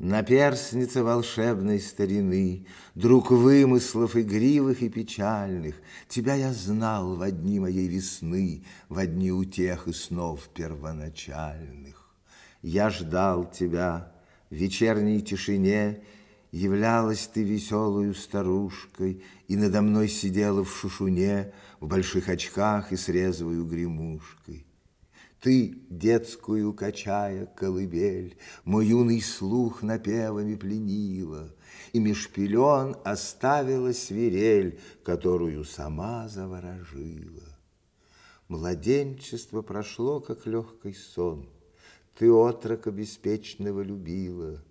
На перстнице волшебной старины, Друг вымыслов игривых и печальных, Тебя я знал в дни моей весны, В дни утех и снов первоначальных. Я ждал тебя в вечерней тишине, Являлась ты веселую старушкой, И надо мной сидела в шушуне, В больших очках и с резвою гремушкой. Ты, детскую качая колыбель, Мой юный слух напевами пленила, И меж пелен оставила свирель, Которую сама заворожила. Младенчество прошло, как легкий сон, Ты отрока беспечного любила,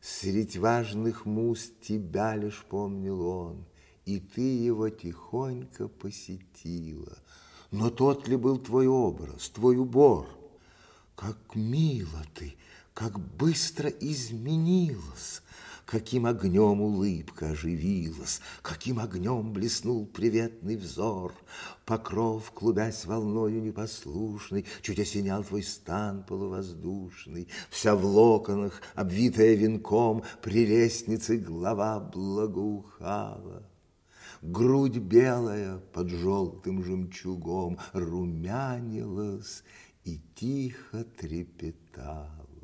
Средь важных муз тебя лишь помнил он, И ты его тихонько посетила — но тот ли был твой образ, твой убор? Как мило ты, как быстро изменилась, Каким огнем улыбка оживилась, Каким огнем блеснул приветный взор. Покров, клубясь волною непослушный, Чуть осенял твой стан полувоздушный. Вся в локонах, обвитая венком, При лестнице глава благоухала. Грудь белая под желтым жемчугом Румянилась и тихо трепетала.